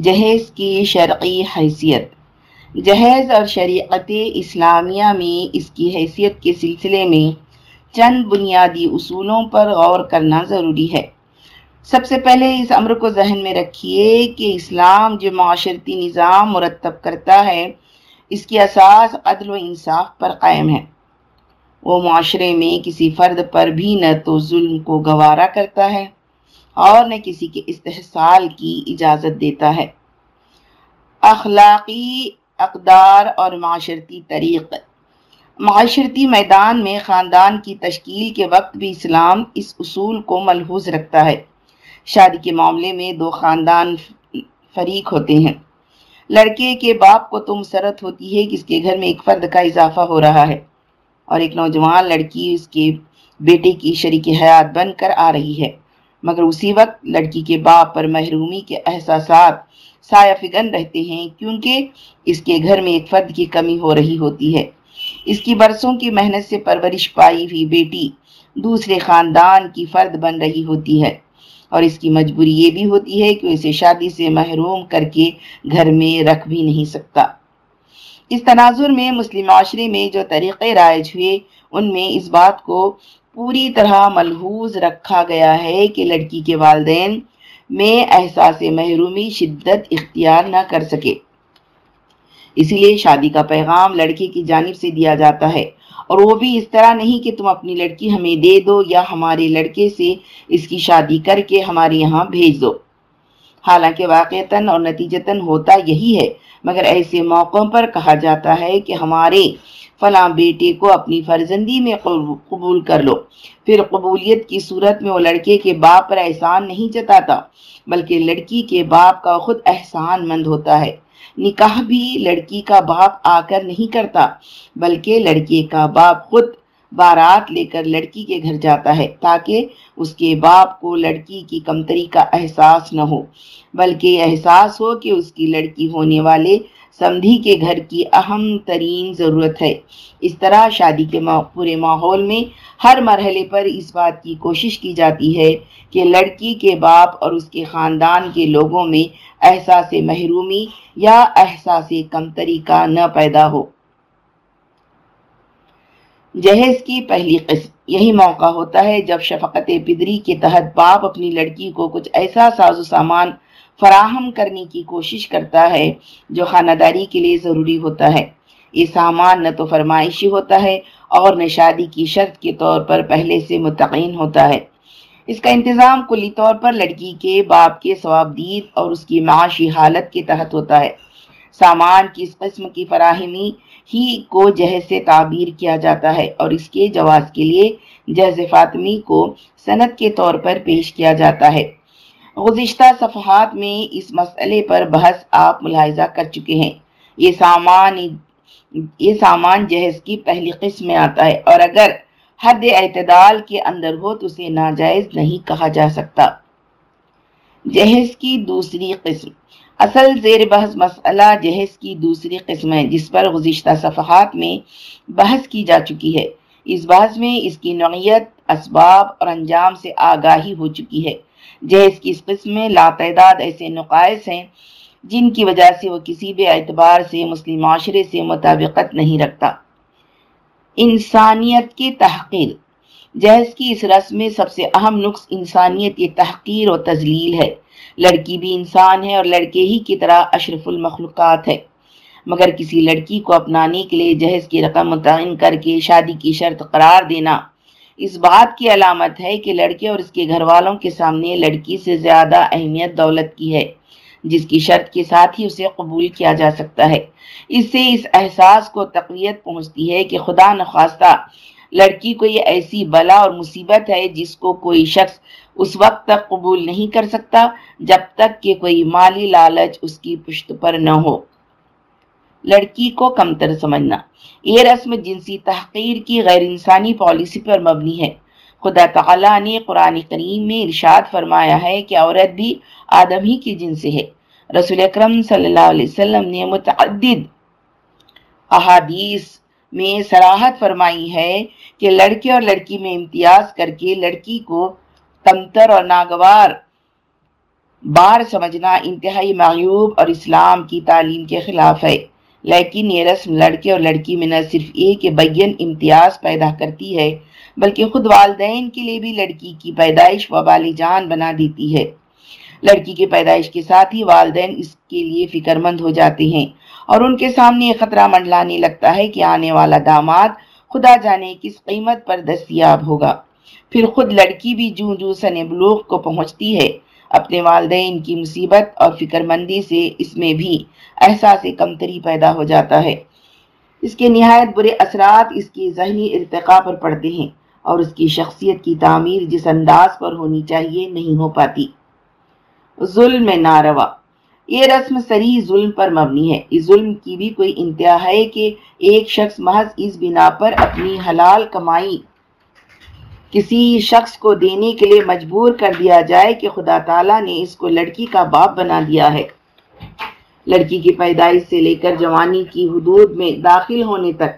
جہیز کی شرعی حیثیت۔ جہیز اور شریعت اسلامیہ میں اس کی حیثیت کے سلسلے میں چند بنیادی اصولوں پر غور کرنا ضروری ہے۔ سب سے پہلے اس امر کو ذہن میں رکھیے کہ اسلام جو معاشرتی نظام مرتب کرتا ہے، اس کی اساس عدل و انصاف پر قائم ہے۔ وہ معاشرے میں کسی فرد پر بھی نہ تو ظلم کو گوارا کرتا ہے۔ اور نہ کسی کے استحصال کی اجازت دیتا ہے۔ اخلاقی اقدار اور معاشرتی طریق۔ معاشرتی میدان میں خاندان کی تشکیل کے وقت بھی اسلام اس اصول کو ملحوظ رکھتا ہے۔ شادی کے معاملے میں دو خاندان فریق ہوتے ہیں۔ لڑکے کے باپ کو تو مسرت ہوتی ہے کہ اس کے گھر میں ایک فرد کا اضافہ ہو رہا ہے۔ اور ایک نوجوان لڑکی اس کے بیٹے کی شریک حیات بن کر آ رہی ہے۔ مگر اسی وقت لڑکی کے باپ پر محرومی کے احساسات سایہ فگن رہتے ہیں، کیونکہ اس کے گھر میں ایک فرد کی کمی ہو رہی ہوتی ہے۔ اس کی برسوں کی محنت سے پرورش پائی ہوئی بیٹی دوسرے خاندان کی فرد بن رہی ہوتی ہے۔ اور اس کی مجبوری یہ بھی ہوتی ہے کہ اسے شادی سے محروم کر کے گھر میں رکھ بھی نہیں سکتا۔ اس تناظر میں مسلم معاشرے میں جو طریقے رائج ہوئے، ان میں اس بات کو پوری طرح ملحوظ رکھا گیا ہے کہ لڑکی کے والدین میں احساس محرومی، شدت اختیار نہ کر سکے۔ اسی لیے شادی کا پیغام لڑکی کی جانب سے دیا جاتا ہے اور وہ بھی اس طرح نہیں کہ تم اپنی لڑکی ہمیں دے دو یا ہمارے لڑکے سے اس کی شادی کر کے ہمارے یہاں بھیج دو۔ حالانکہ واقعتاً اور نتیجتاً ہوتا یہی ہے، مگر ایسے موقعوں پر کہا جاتا ہے کہ ہمارے فلاں بیٹے کو اپنی فرزندی میں قبول کر لو۔ پھر قبولیت کی صورت میں وہ لڑکے کے باپ پر احسان نہیں جتاتا، بلکہ لڑکی کے باپ کا خود احسان مند ہوتا ہے۔ نکاح بھی لڑکی کا باپ آ کر نہیں کرتا، بلکہ لڑکے کا باپ خود بارات لے کر لڑکی کے گھر جاتا ہے، تاکہ اس کے باپ کو لڑکی کی کمتری کا احساس نہ ہو۔ بلکہ احساس ہو کہ اس کی لڑکی ہونے والے سمدھی کے گھر کی اہم ترین ضرورت ہے۔ اس طرح شادی کے پورے ماحول میں ہر مرحلے پر اس بات کی کوشش کی جاتی ہے کہ لڑکی کے باپ اور اس کے خاندان کے لوگوں میں احساس محرومی یا احساس کمتری کا نہ پیدا ہو۔ جہیز کی پہلی قسم۔ یہی موقع ہوتا ہے جب شفقت پدری کے تحت باپ اپنی لڑکی کو کچھ ایسا ساز و سامان فراہم کرنے کی کوشش کرتا ہے جو خانہ داری کے لیے ضروری ہوتا ہے۔ یہ سامان نہ تو فرمائشی ہوتا ہے اور نہ شادی کی شرط کے طور پر پہلے سے متقین ہوتا ہے۔ اس کا انتظام کلی طور پر لڑکی کے باپ کے ثوابدید اور اس کی معاشی حالت کے تحت ہوتا ہے۔ سامان کی اس قسم کی فراہمی ہی کو جہز سے تعبیر کیا جاتا ہے اور اس کے جواز کے لیے جہز فاطمی کو صنعت کے طور پر پیش کیا جاتا ہے۔ گزشتہ صفحات میں اس مسئلے پر بحث آپ ملاحظہ کر چکے ہیں۔ یہ سامان یہ سامان جہیز کی پہلی قسم میں آتا ہے اور اگر حد اعتدال کے اندر ہو تو اسے ناجائز نہیں کہا جا سکتا۔ جہیز کی دوسری قسم۔ اصل زیر بحث مسئلہ جہیز کی دوسری قسم ہے، جس پر گزشتہ صفحات میں بحث کی جا چکی ہے۔ اس بحث میں اس کی نوعیت، اسباب اور انجام سے آگاہی ہو چکی ہے۔ جہیز کی اس قسم میں لاتعداد ایسے نقائص ہیں جن کی وجہ سے وہ کسی بھی اعتبار سے مسلم معاشرے سے مطابقت نہیں رکھتا۔ انسانیت کی تحقیر۔ جہیز کی اس رسم میں سب سے اہم نقص انسانیت کی تحقیر و تزلیل ہے۔ لڑکی بھی انسان ہے اور لڑکے ہی کی طرح اشرف المخلوقات ہے۔ مگر کسی لڑکی کو اپنانے کے لیے جہیز کی رقم متعین کر کے شادی کی شرط قرار دینا اس بات کی علامت ہے کہ لڑکے اور اس کے گھر والوں کے سامنے لڑکی سے زیادہ اہمیت دولت کی ہے، جس کی شرط کے ساتھ ہی اسے قبول کیا جا سکتا ہے۔ اس سے اس احساس کو تقویت پہنچتی ہے کہ خدا نخواستہ لڑکی کو یہ ایسی بلا اور مصیبت ہے جس کو کوئی شخص اس وقت تک قبول نہیں کر سکتا، جب تک کہ کوئی مالی لالچ اس کی پشت پر نہ ہو۔ لڑکی کو کمتر سمجھنا۔ یہ رسم جنسی تحقیر کی غیر انسانی پالیسی پر مبنی ہے۔ خدا تعالیٰ نے قرآن کریم میں ارشاد فرمایا ہے کہ عورت بھی آدم ہی کی جن سے ہے۔ رسول اکرم صلی اللہ علیہ وسلم نے متعدد احادیث میں سراحت فرمائی ہے کہ لڑکے اور لڑکی میں امتیاز کر کے لڑکی کو کمتر اور ناگوار بار سمجھنا انتہائی معیوب اور اسلام کی تعلیم کے خلاف ہے۔ لیکن یہ رسم لڑکے اور لڑکی میں نہ صرف ایک بین امتیاز پیدا کرتی ہے، بلکہ خود والدین کے لیے بھی لڑکی کی پیدائش وبالی جان بنا دیتی ہے۔ لڑکی کی پیدائش کے ساتھ ہی والدین اس کے لیے فکر مند ہو جاتے ہیں اور ان کے سامنے یہ خطرہ منڈلانے لگتا ہے کہ آنے والا داماد خدا جانے کس قیمت پر دستیاب ہوگا۔ پھر خود لڑکی بھی جوں جوں سن بلوغ کو پہنچتی ہے۔ اپنے والدین کی مصیبت اور فکر مندی سے اس میں بھی احساس کمتری پیدا ہو جاتا ہے۔ اس کے نہایت برے اثرات اس کی ذہنی ارتقاء پر پڑتے ہیں اور اس کی شخصیت کی تعمیر جس انداز پر ہونی چاہیے نہیں ہو پاتی۔ ظلم ناروا۔ یہ رسم سری ظلم پر مبنی ہے۔ اس ظلم کی بھی کوئی انتہا ہے کہ ایک شخص محض اس بنا پر اپنی حلال کمائی کسی شخص کو دینے کے لیے مجبور کر دیا جائے کہ خدا تعالیٰ نے اس کو لڑکی کا باپ بنا دیا ہے۔ لڑکی کی پیدائش سے لے کر جوانی کی حدود میں داخل ہونے تک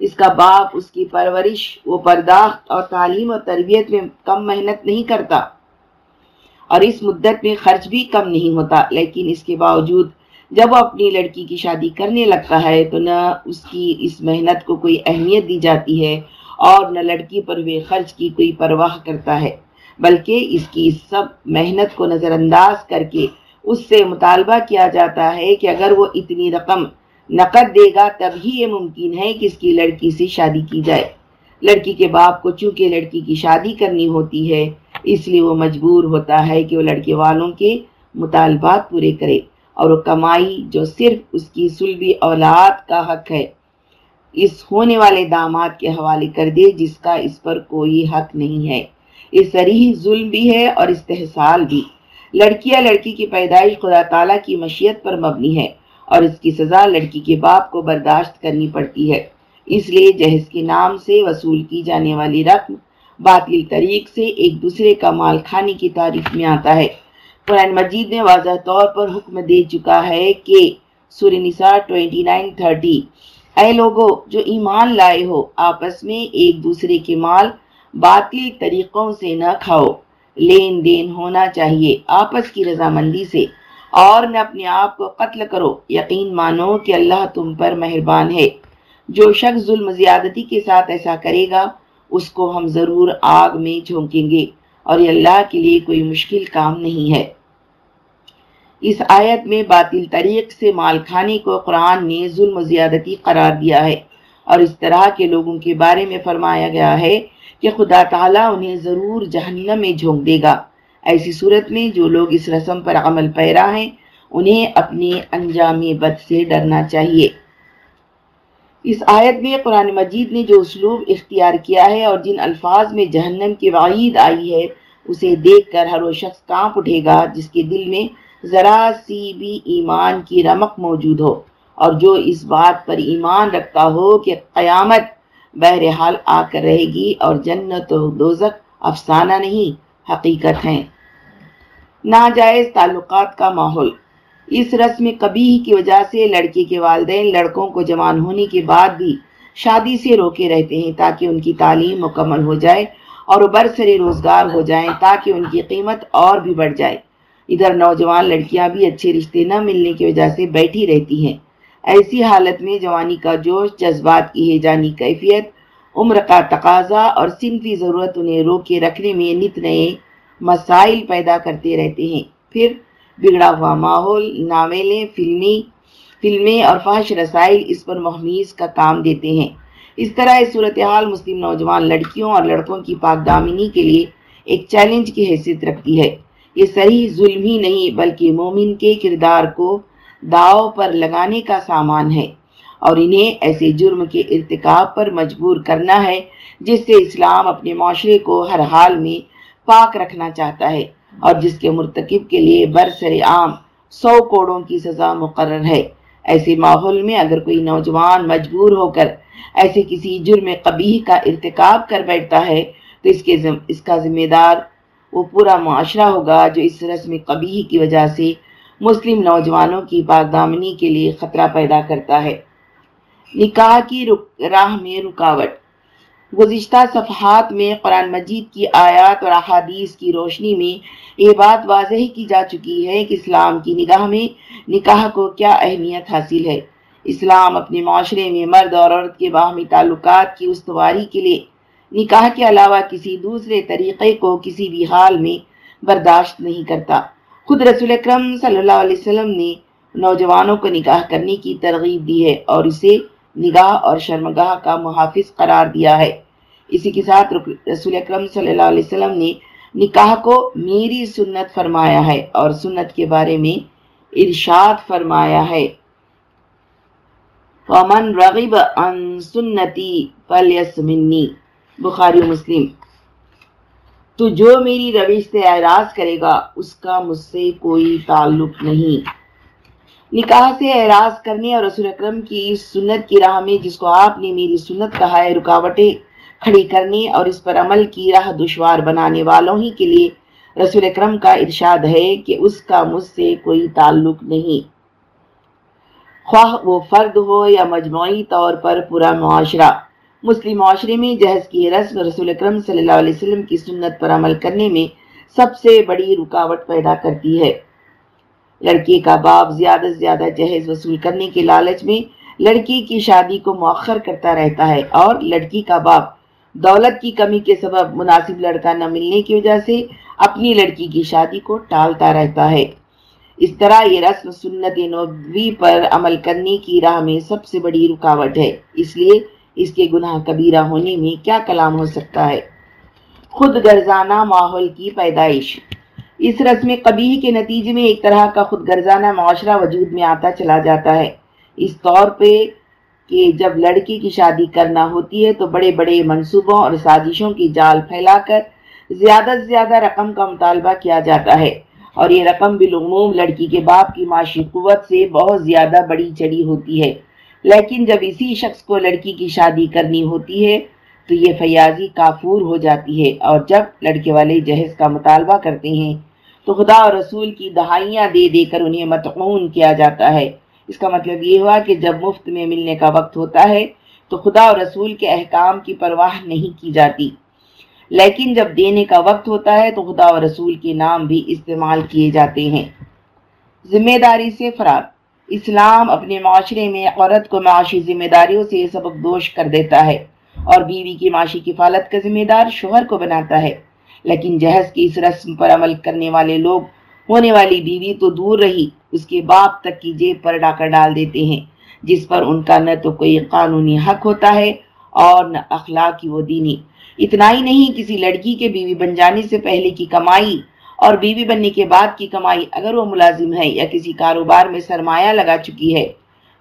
اس کا باپ اس کی پرورش و پرداخت اور تعلیم و تربیت میں کم محنت نہیں کرتا اور اس مدت میں خرچ بھی کم نہیں ہوتا۔ لیکن اس کے باوجود جب وہ اپنی لڑکی کی شادی کرنے لگتا ہے تو نہ اس کی اس محنت کو کوئی اہمیت دی جاتی ہے اور نہ لڑکی پر ہوئے خرچ کی کوئی پرواہ کرتا ہے، بلکہ اس کی سب محنت کو نظر انداز کر کے اس سے مطالبہ کیا جاتا ہے کہ اگر وہ اتنی رقم نقد دے گا تب ہی یہ ممکن ہے کہ اس کی لڑکی سے شادی کی جائے۔ لڑکی کے باپ کو چونکہ لڑکی کی شادی کرنی ہوتی ہے، اس لیے وہ مجبور ہوتا ہے کہ وہ لڑکے والوں کے مطالبات پورے کرے اور وہ کمائی جو صرف اس کی سلبی اولاد کا حق ہے۔ اس ہونے والے داماد کے حوالے کر دے جس کا اس پر کوئی حق نہیں ہے۔ یہ سریح ظلم بھی ہے اور استحصال بھی۔ لڑکی یا لڑکی کی پیدائش خدا تعالیٰ کی مشیت پر مبنی ہے اور اس کی سزا لڑکی کے باپ کو برداشت کرنی پڑتی ہے۔ اس لیے جہیز کے نام سے وصول کی جانے والی رقم باطل طریق سے ایک دوسرے کا مال کھانے کی تعریف میں آتا ہے۔ قرآن مجید نے واضح طور پر حکم دے چکا ہے کہ سور نساء 29:30 اے لوگو، جو ایمان لائے ہو، آپس میں ایک دوسرے کے مال باطل طریقوں سے نہ کھاؤ۔ لین دین ہونا چاہیے آپس کی رضامندی سے۔ اور نہ اپنے آپ کو قتل کرو۔ یقین مانو کہ اللہ تم پر مہربان ہے۔ جو شخص ظلم زیادتی کے ساتھ ایسا کرے گا، اس کو ہم ضرور آگ میں جھونکیں گے۔ اور یہ اللہ کے لیے کوئی مشکل کام نہیں ہے۔ اس آیت میں باطل طریق سے مال کھانے کو قرآن نے ظلم و زیادتی قرار دیا ہے۔ اور اس طرح کے لوگوں کے بارے میں فرمایا گیا ہے کہ خدا تعالیٰ انہیں ضرور جہنم میں جھونک دے گا۔ ایسی صورت میں جو لوگ اس رسم پر عمل پیرا ہیں، انہیں اپنے انجام بد سے ڈرنا چاہیے۔ اس آیت میں قرآن مجید نے جو اسلوب اختیار کیا ہے اور جن الفاظ میں جہنم کی وعید آئی ہے، اسے دیکھ کر ہر وہ شخص کانپ اٹھے گا جس کے دل میں ذرا سی بھی ایمان کی رمق موجود ہو اور جو اس بات پر ایمان رکھتا ہو کہ قیامت بہرحال آ کر رہے گی اور جنت و دوزک افسانہ نہیں، حقیقت ہیں۔ ناجائز تعلقات کا ماحول۔ اس رسم کبھی کی وجہ سے لڑکے کے والدین لڑکوں کو جوان ہونے کے بعد بھی شادی سے روکے رہتے ہیں تاکہ ان کی تعلیم مکمل ہو جائے اور وہ برسر روزگار ہو جائیں تاکہ ان کی قیمت اور بھی بڑھ جائے۔ ادھر نوجوان لڑکیاں بھی اچھے رشتے نہ ملنے کی وجہ سے بیٹھی رہتی ہیں۔ ایسی حالت میں جوانی کا جوش، جذبات کی ہیجانی کیفیت، عمر کا تقاضا اور صنفی ضرورت انہیں روکے رکھنے میں نت نئے مسائل پیدا کرتے رہتے ہیں۔ پھر بگڑا ہوا ماحول، ناولیں، فلمی، فلمیں اور فحش رسائل اس پر محمیز کا کام دیتے ہیں۔ اس طرح اس صورتحال مسلم نوجوان لڑکیوں اور لڑکوں کی پاک دامنی کے لیے ایک چیلنج کی حیثیت رکھتی ہے۔ یہ صحیح ظلم ہی نہیں، بلکہ مومن کے کردار کو داؤ پر لگانے کا سامان ہے۔ اور انہیں ایسے جرم کے ارتکاب پر مجبور کرنا ہے، جس سے اسلام اپنے معاشرے کو ہر حال میں پاک رکھنا چاہتا ہے اور جس کے مرتکب کے لیے برسر عام سو کوڑوں کی سزا مقرر ہے۔ ایسے ماحول میں اگر کوئی نوجوان مجبور ہو کر ایسے کسی جرم قبیح کا ارتکاب کر بیٹھتا ہے، تو اس کے اس کا ذمہ دار وہ پورا معاشرہ ہوگا جو اس رسم قبیح کی وجہ سے مسلم نوجوانوں کی دامنی کے لیے خطرہ پیدا کرتا ہے۔ نکاح کی راہ میں رکاوٹ۔ گزشتہ صفحات میں قرآن مجید کی آیات اور احادیث کی روشنی میں یہ بات واضح کی جا چکی ہے کہ اسلام کی نگاہ میں نکاح کو کیا اہمیت حاصل ہے۔ اسلام اپنے معاشرے میں مرد اور عورت کے باہمی تعلقات کی استواری کے لیے نکاح کے علاوہ کسی دوسرے طریقے کو کسی بھی حال میں برداشت نہیں کرتا۔ خود رسول اکرم صلی اللہ علیہ وسلم نے نوجوانوں کو نکاح کرنے کی ترغیب دی ہے اور اسے نگاہ اور شرمگاہ کا محافظ قرار دیا ہے۔ اسی کے ساتھ رسول اکرم صلی اللہ علیہ وسلم نے نکاح کو میری سنت فرمایا ہے اور سنت کے بارے میں ارشاد فرمایا ہے۔ وَمَنْ رَغِبَ عَنْ سُنَّتِي فَلْيَسْمِنِّي۔ بخاری مسلم۔ تو جو میری روش سے اعراض کرے گا، اس کا مجھ سے کوئی تعلق نہیں۔ نکاح سے اعراض کرنے اور رسول اکرم کی سنت کی راہ میں جس کو آپ نے میری سنت کہا ہے، رکاوٹیں کھڑی کرنے اور اس پر عمل کی راہ دشوار بنانے والوں ہی کے لیے رسول اکرم کا ارشاد ہے کہ اس کا مجھ سے کوئی تعلق نہیں۔ خواہ وہ فرد ہو یا مجموعی طور پر پورا معاشرہ۔ مسلم معاشرے میں جہز کی رسم رسول اکرم صلی اللہ علیہ وسلم کی سنت پر عمل کرنے میں سب سے بڑی رکاوٹ پیدا کرتی ہے۔ لڑکی کا باپ زیادہ سے زیادہ جہیز وصول کرنے کے لالچ میں لڑکی کی شادی کو مؤخر کرتا رہتا ہے اور لڑکی کا باپ دولت کی کمی کے سبب مناسب لڑکا نہ ملنے کی وجہ سے اپنی لڑکی کی شادی کو ٹالتا رہتا ہے۔ اس طرح یہ رسم سنت نبوی پر عمل کرنے کی راہ میں سب سے بڑی رکاوٹ ہے۔ اس لیے اس کے گناہ کبیرہ ہونے میں کیا کلام ہو سکتا ہے؟ خود گرزانہ ماحول کی پیدائش۔ اس رسم قبیح کے نتیجے میں ایک طرح کا خود گرزانہ معاشرہ وجود میں آتا چلا جاتا ہے۔ اس طور پہ کہ جب لڑکی کی شادی کرنا ہوتی ہے تو بڑے بڑے منصوبوں اور سازشوں کی جال پھیلا کر زیادہ سے زیادہ رقم کا مطالبہ کیا جاتا ہے۔ اور یہ رقم بالعموم لڑکی کے باپ کی معاشی قوت سے بہت زیادہ بڑی چڑی ہوتی ہے۔ لیکن جب اسی شخص کو لڑکی کی شادی کرنی ہوتی ہے، تو یہ فیاضی کافور ہو جاتی ہے۔ اور جب لڑکے والے جہیز کا مطالبہ کرتے ہیں، تو خدا اور رسول کی دہائیاں دے دے کر انہیں متعون کیا جاتا ہے۔ اس کا مطلب یہ ہوا کہ جب مفت میں ملنے کا وقت ہوتا ہے، تو خدا اور رسول کے احکام کی پرواہ نہیں کی جاتی۔ لیکن جب دینے کا وقت ہوتا ہے، تو خدا اور رسول کے نام بھی استعمال کیے جاتے ہیں۔ ذمہ داری سے فرار۔ اسلام اپنے معاشرے میں عورت کو معاشی ذمہ داریوں سے سبق دوش کر دیتا ہے اور بیوی کی معاشی کفالت کا ذمہ دار شوہر کو بناتا ہے۔ لیکن جہز کی اس رسم پر عمل کرنے والے لوگ ہونے والی بیوی تو دور رہی، اس کے باپ تک کی جیب پر ڈاکر ڈال دیتے ہیں، جس پر ان کا نہ تو کوئی قانونی حق ہوتا ہے اور نہ اخلاقی و دینی۔ اتنا ہی نہیں، کسی لڑکی کے بیوی بن جانے سے پہلے کی کمائی اور بیوی بننے کے بعد کی کمائی اگر وہ ملازم ہے یا کسی کاروبار میں سرمایہ لگا چکی ہے،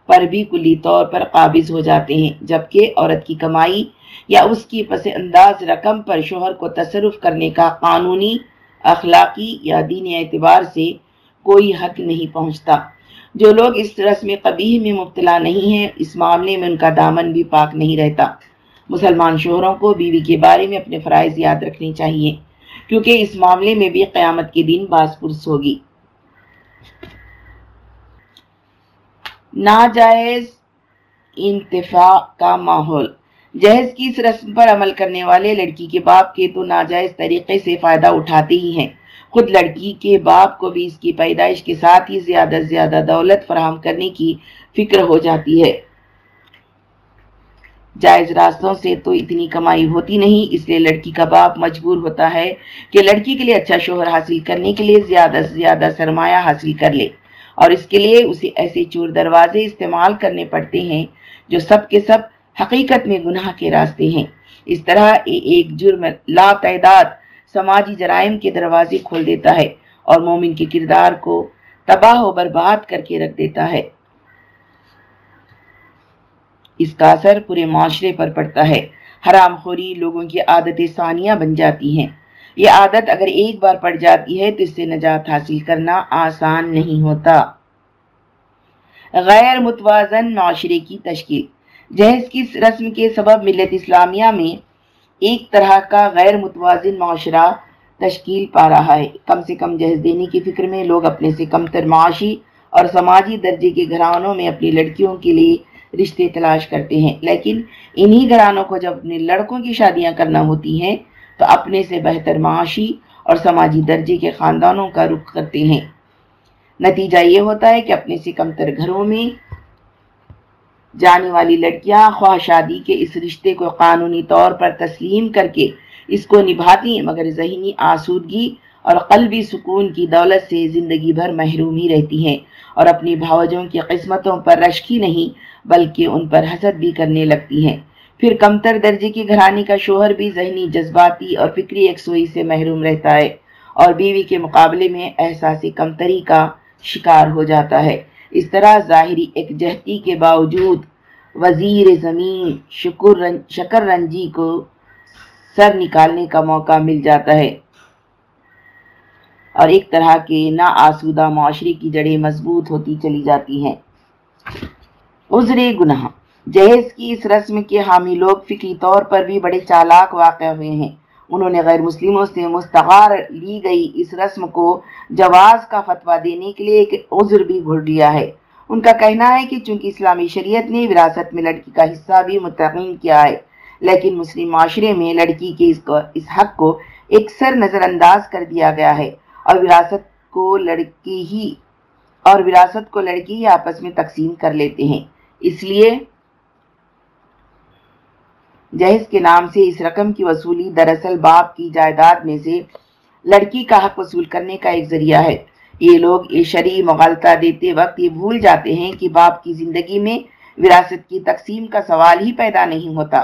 پر بھی کلی طور پر قابض ہو جاتے ہیں، جبکہ عورت کی کمائی یا اس کی پس انداز رقم پر شوہر کو تصرف کرنے کا قانونی، اخلاقی یا دینی اعتبار سے کوئی حق نہیں پہنچتا۔ جو لوگ اس رسم قبیح میں مبتلا نہیں ہیں، اس معاملے میں ان کا دامن بھی پاک نہیں رہتا۔ مسلمان شوہروں کو بیوی کے بارے میں اپنے فرائض یاد رکھنے چاہیے۔ کیونکہ اس معاملے میں بھی قیامت کے دن باز پرس ہوگی۔ ناجائز انتفاع کا ماحول۔ جہیز کی اس رسم پر عمل کرنے والے لڑکی کے باپ کے تو ناجائز طریقے سے فائدہ اٹھاتے ہی ہیں۔ خود لڑکی کے باپ کو بھی اس کی پیدائش کے ساتھ ہی زیادہ سے زیادہ دولت فراہم کرنے کی فکر ہو جاتی ہے۔ جائز راستوں سے تو اتنی کمائی ہوتی نہیں، اس لیے لڑکی کا باپ مجبور ہوتا ہے کہ لڑکی کے لیے اچھا شوہر حاصل کرنے کے لیے زیادہ سے زیادہ سرمایہ حاصل کر لے۔ اور اس کے لیے اسے ایسے چور دروازے استعمال کرنے پڑتے ہیں جو سب کے سب حقیقت میں گناہ کے راستے ہیں۔ اس طرح ایک جرم لا تعداد سماجی جرائم کے دروازے کھول دیتا ہے اور مومن کے کردار کو تباہ و برباد کر کے رکھ دیتا ہے۔ اس کا اثر پورے معاشرے پر پڑتا ہے۔ حرام خوری لوگوں کی عادت ثانیہ بن جاتی ہیں۔ یہ عادت اگر ایک بار پڑ جاتی ہے تو اس سے نجات حاصل کرنا آسان نہیں ہوتا۔ غیر متوازن معاشرے کی تشکیل۔ جہیز کی رسم کے سبب ملت اسلامیہ میں ایک طرح کا غیر متوازن معاشرہ تشکیل پا رہا ہے۔ کم سے کم جہیز دینے کی فکر میں لوگ اپنے سے کم تر معاشی اور سماجی درجے کے گھرانوں میں اپنی لڑکیوں کے لیے رشتے تلاش کرتے ہیں۔ لیکن انہی گھرانوں کو جب اپنے لڑکوں کی شادیاں کرنا ہوتی ہیں، تو اپنے سے بہتر معاشی اور سماجی درجے کے خاندانوں کا رخ کرتے ہیں۔ نتیجہ یہ ہوتا ہے کہ اپنے سے کمتر گھروں میں جانے والی لڑکیاں خواہ شادی کے اس رشتے کو قانونی طور پر تسلیم کر کے اس کو نبھاتی ہیں، مگر ذہنی آسودگی اور قلبی سکون کی دولت سے زندگی بھر محروم ہی رہتی ہیں اور اپنی بھاوجوں کی قسمتوں پر رشکی نہیں، بلکہ ان پر حسد بھی کرنے لگتی ہیں۔ پھر کمتر درجے کی گھرانی کا شوہر بھی ذہنی جذباتی اور فکری یکسوئی سے محروم رہتا ہے اور بیوی کے مقابلے میں احساس کمتری کا شکار ہو جاتا ہے۔ اس طرح ظاہری ایک جہتی کے باوجود وزیر زمین شکر شکر رنجی کو سر نکالنے کا موقع مل جاتا ہے۔ اور ایک طرح کے نا آسودہ معاشرے کی جڑیں مضبوط ہوتی چلی جاتی ہیں۔ عذر گناہ۔ جہیز کی اس رسم کے حامی لوگ فکری طور پر بھی بڑے چالاک واقع ہوئے ہیں۔ انہوں نے غیر مسلموں سے مستغار لی گئی اس رسم کو جواز کا فتوہ دینے کے لیے ایک عذر بھی گھڑ دیا ہے۔ ان کا کہنا ہے کہ چونکہ اسلامی شریعت نے وراثت میں لڑکی کا حصہ بھی متقین کیا ہے لیکن مسلم معاشرے میں لڑکی کے اس, حق کو ایک سر نظر انداز کر دیا گیا ہے۔ اور وراثت کو لڑکی ہی، اور وراثت کو لڑکی ہی آپس میں تقسیم کر لیتے ہیں۔ اس لیے جہیز کے نام سے اس رقم کی وصولی دراصل باپ کی جائیداد میں سے لڑکی کا حق وصول کرنے کا ایک ذریعہ ہے۔ یہ لوگ یہ شرعی مغالطہ دیتے وقت یہ بھول جاتے ہیں کہ باپ کی زندگی میں وراثت کی تقسیم کا سوال ہی پیدا نہیں ہوتا۔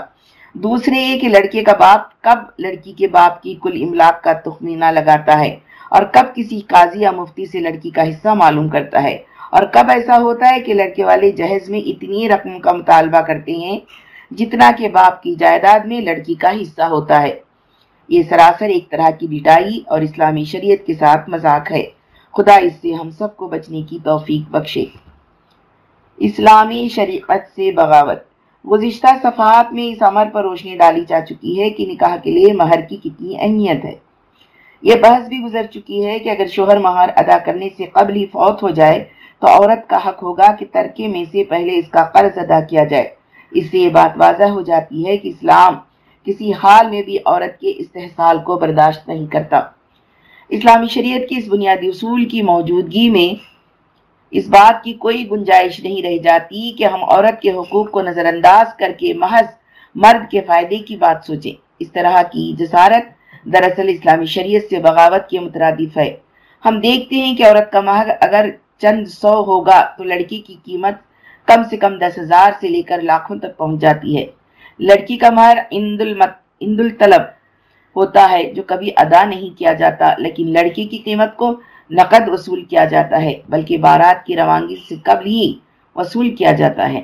دوسرے یہ کہ لڑکے کا باپ کب لڑکی کے باپ کی کل املاک کا تخمینہ لگاتا ہے۔ اور کب کسی قاضی یا مفتی سے لڑکی کا حصہ معلوم کرتا ہے؟ اور کب ایسا ہوتا ہے کہ لڑکے والے جہیز میں اتنی رقم کا مطالبہ کرتے ہیں جتنا کہ باپ کی جائیداد میں لڑکی کا حصہ ہوتا ہے۔ یہ سراسر ایک طرح کی بٹائی اور اسلامی شریعت کے ساتھ مذاق ہے۔ خدا اس سے ہم سب کو بچنے کی توفیق بخشے۔ اسلامی شریعت سے بغاوت۔ گزشتہ صفحات میں اس عمر پر روشنی ڈالی جا چکی ہے کہ نکاح کے لیے مہر کی کتنی اہمیت ہے۔ یہ بحث بھی گزر چکی ہے کہ اگر شوہر مہر ادا کرنے سے قبل ہی فوت ہو جائے تو عورت کا حق ہوگا کہ ترکے میں سے پہلے اس کا قرض ادا کیا جائے۔ اس سے یہ بات واضح ہو جاتی ہے کہ اسلام کسی حال میں بھی عورت کے استحصال کو برداشت نہیں کرتا۔ اسلامی شریعت کی اس بنیادی اصول کی موجودگی میں اس بات کی کوئی گنجائش نہیں رہ جاتی کہ ہم عورت کے حقوق کو نظر انداز کر کے محض مرد کے فائدے کی بات سوچیں۔ اس طرح کی جسارت دراصل اسلامی شریعت سے بغاوت کے مترادف ہے۔ ہم دیکھتے ہیں کہ عورت کا مہر اگر چند سو ہوگا تو لڑکی کی قیمت کم سے کم دس ہزار سے لے کر لاکھوں تک پہنچ جاتی ہے۔ لڑکی کا مہر اند الطلب ہوتا ہے جو کبھی ادا نہیں کیا جاتا، لیکن لڑکی کی قیمت کو نقد وصول کیا جاتا ہے، بلکہ بارات کی روانگی سے قبل ہی وصول کیا جاتا ہے۔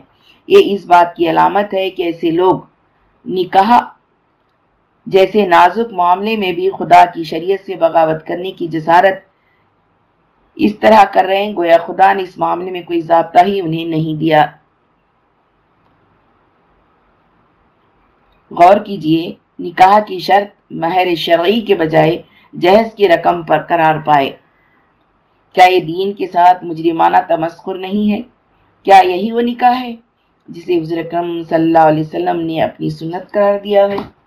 یہ اس بات کی علامت ہے کہ ایسے لوگ نکاح جیسے نازک معاملے میں بھی خدا کی شریعت سے بغاوت کرنے کی جسارت اس طرح کر رہے ہیں، گویا خدا نے اس معاملے میں کوئی ضابطہ ہی انہیں نہیں دیا۔ غور کیجیے، نکاح کی شرط مہر شرعی کے بجائے جہز کی رقم پر قرار پائے۔ کیا یہ دین کے ساتھ مجرمانہ تمسخر نہیں ہے؟ کیا یہی وہ نکاح ہے جسے حضور اکرم صلی اللہ علیہ وسلم نے اپنی سنت قرار دیا ہے؟